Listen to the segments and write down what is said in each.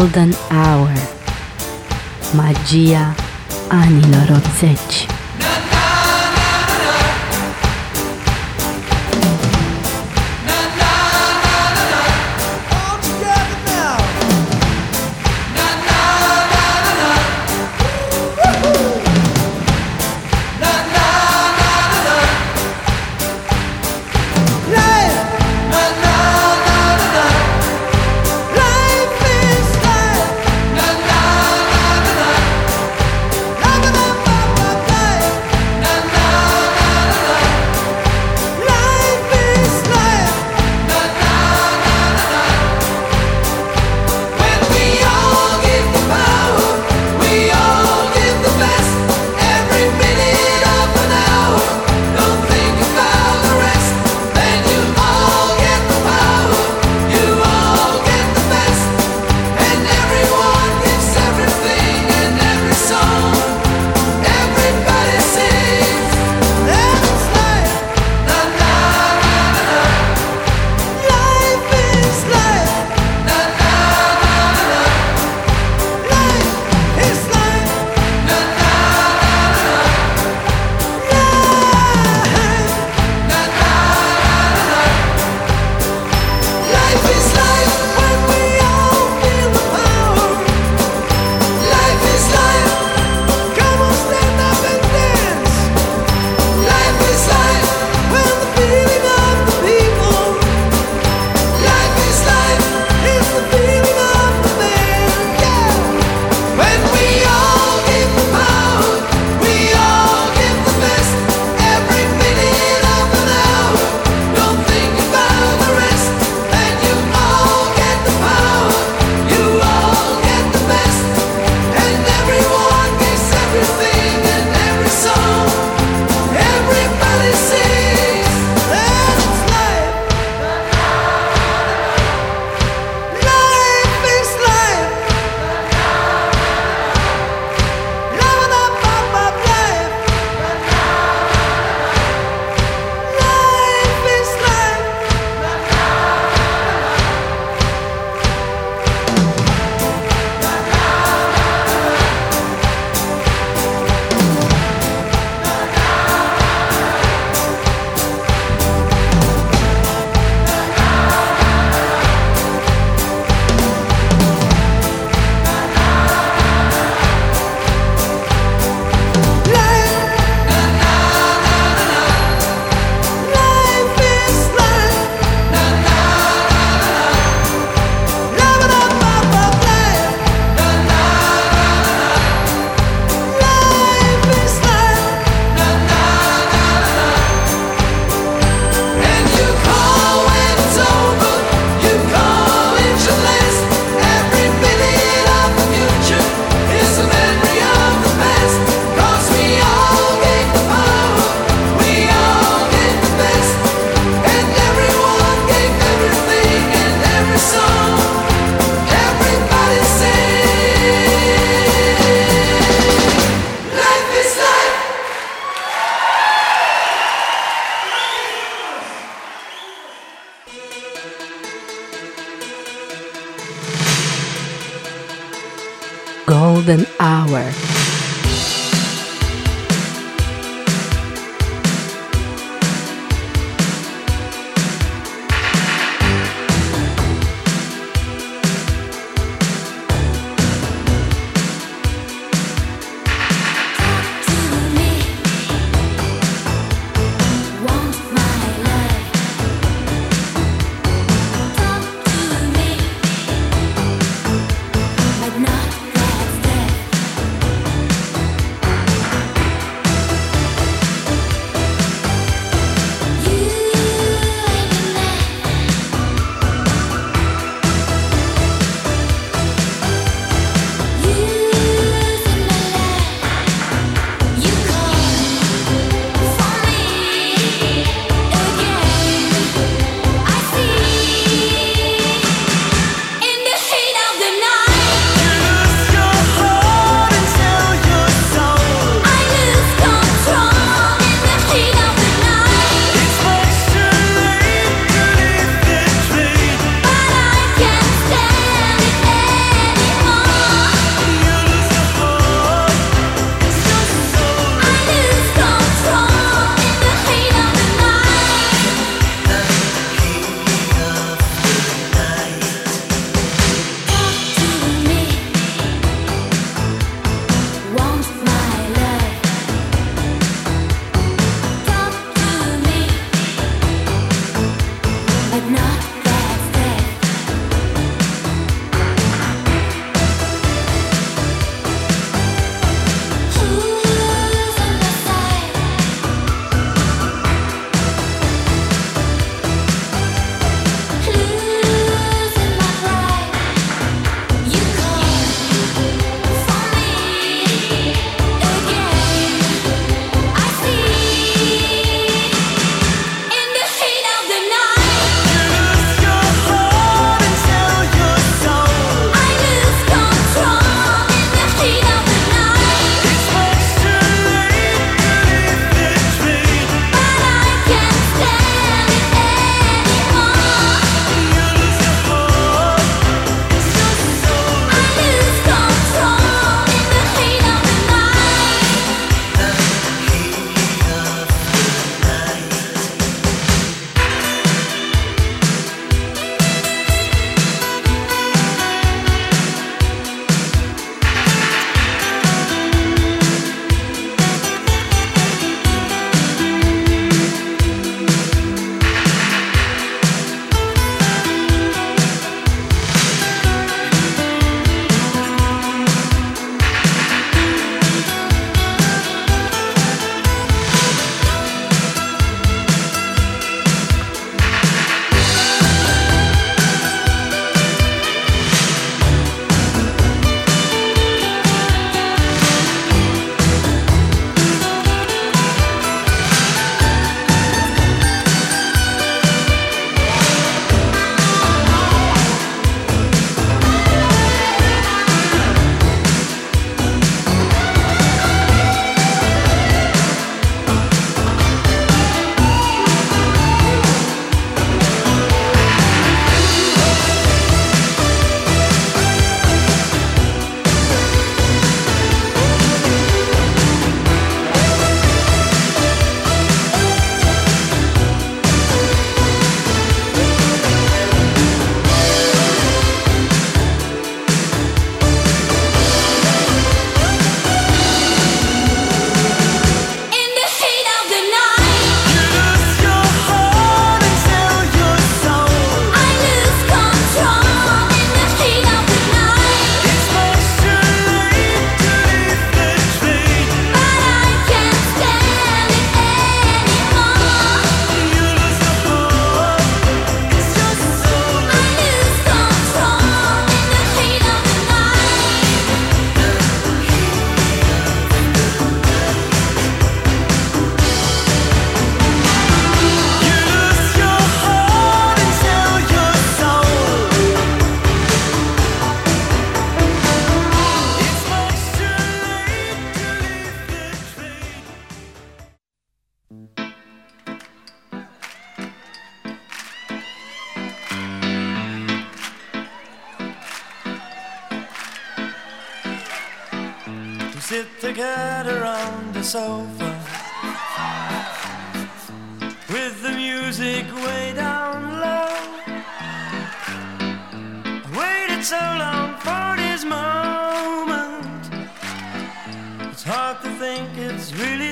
Golden Hour, magia anilor 80.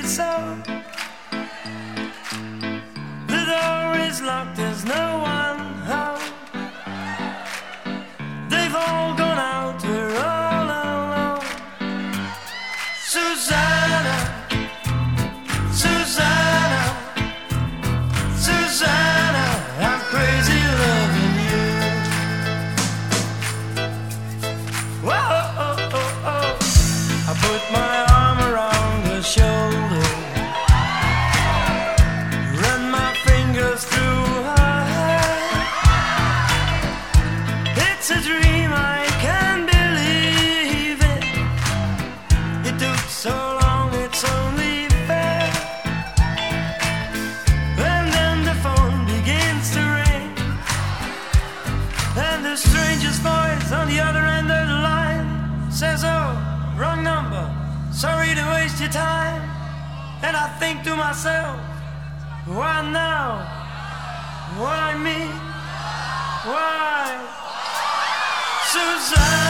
so. The door is locked, there's no one. think to myself, why now? Why me? Why? Suzanne.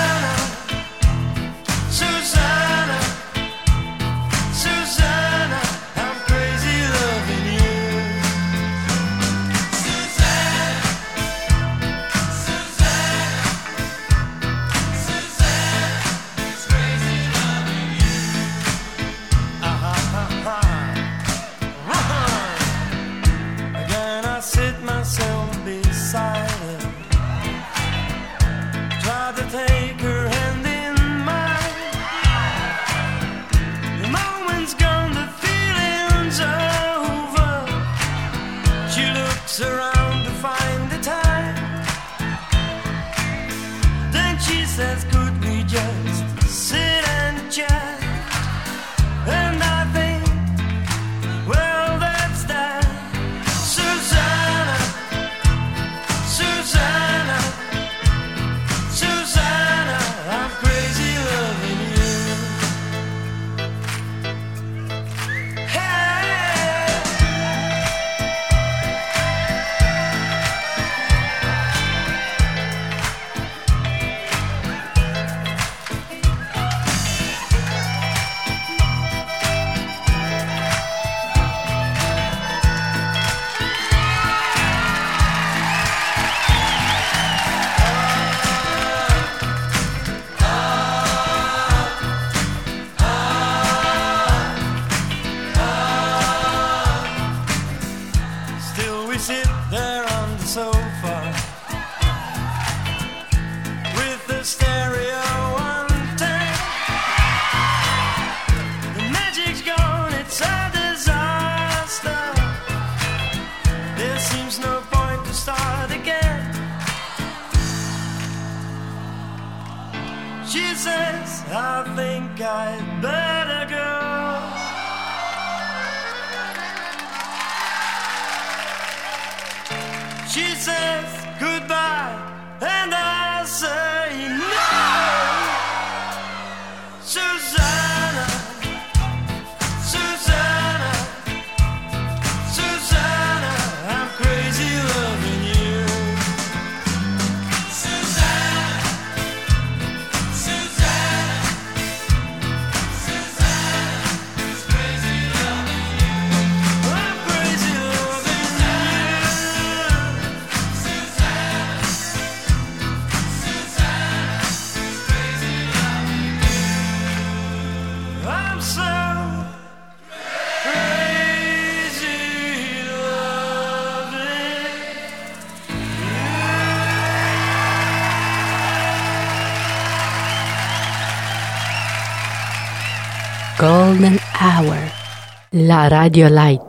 Radio Light.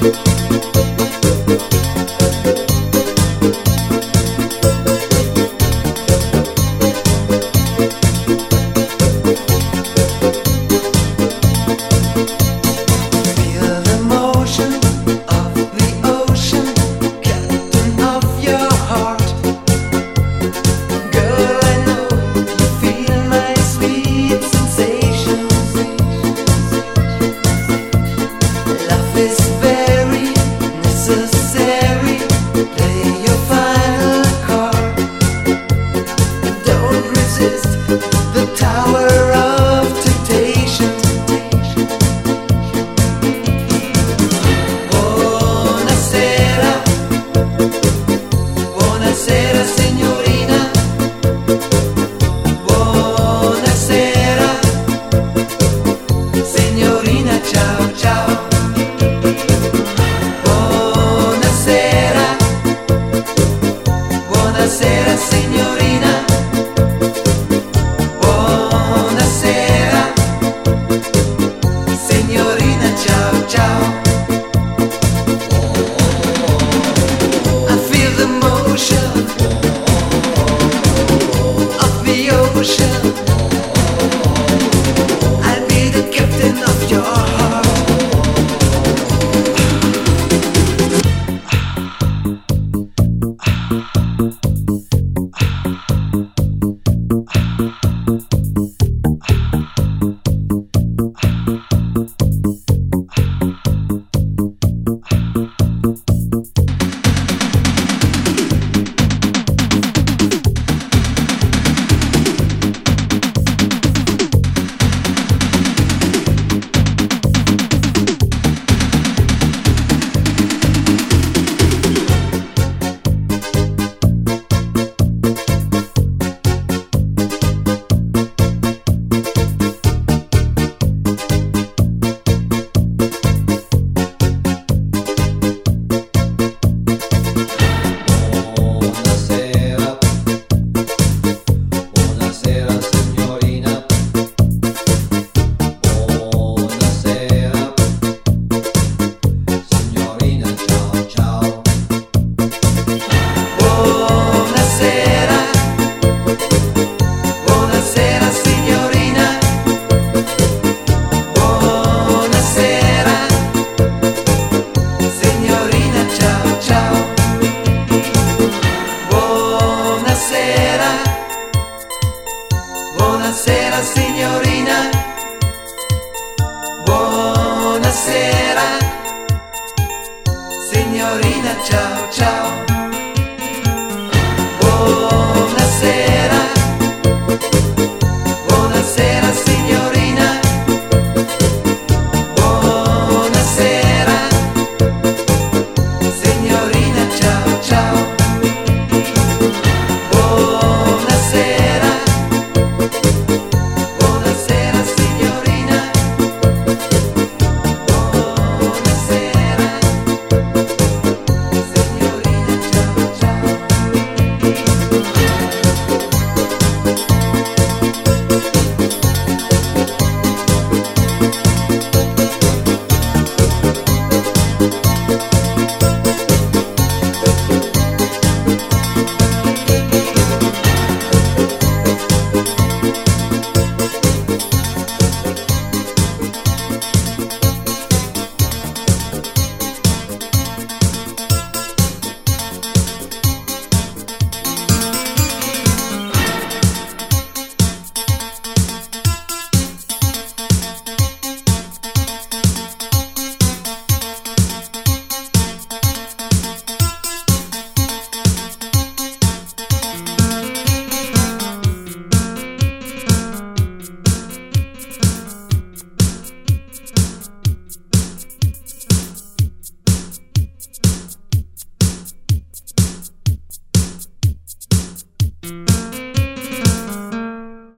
Thank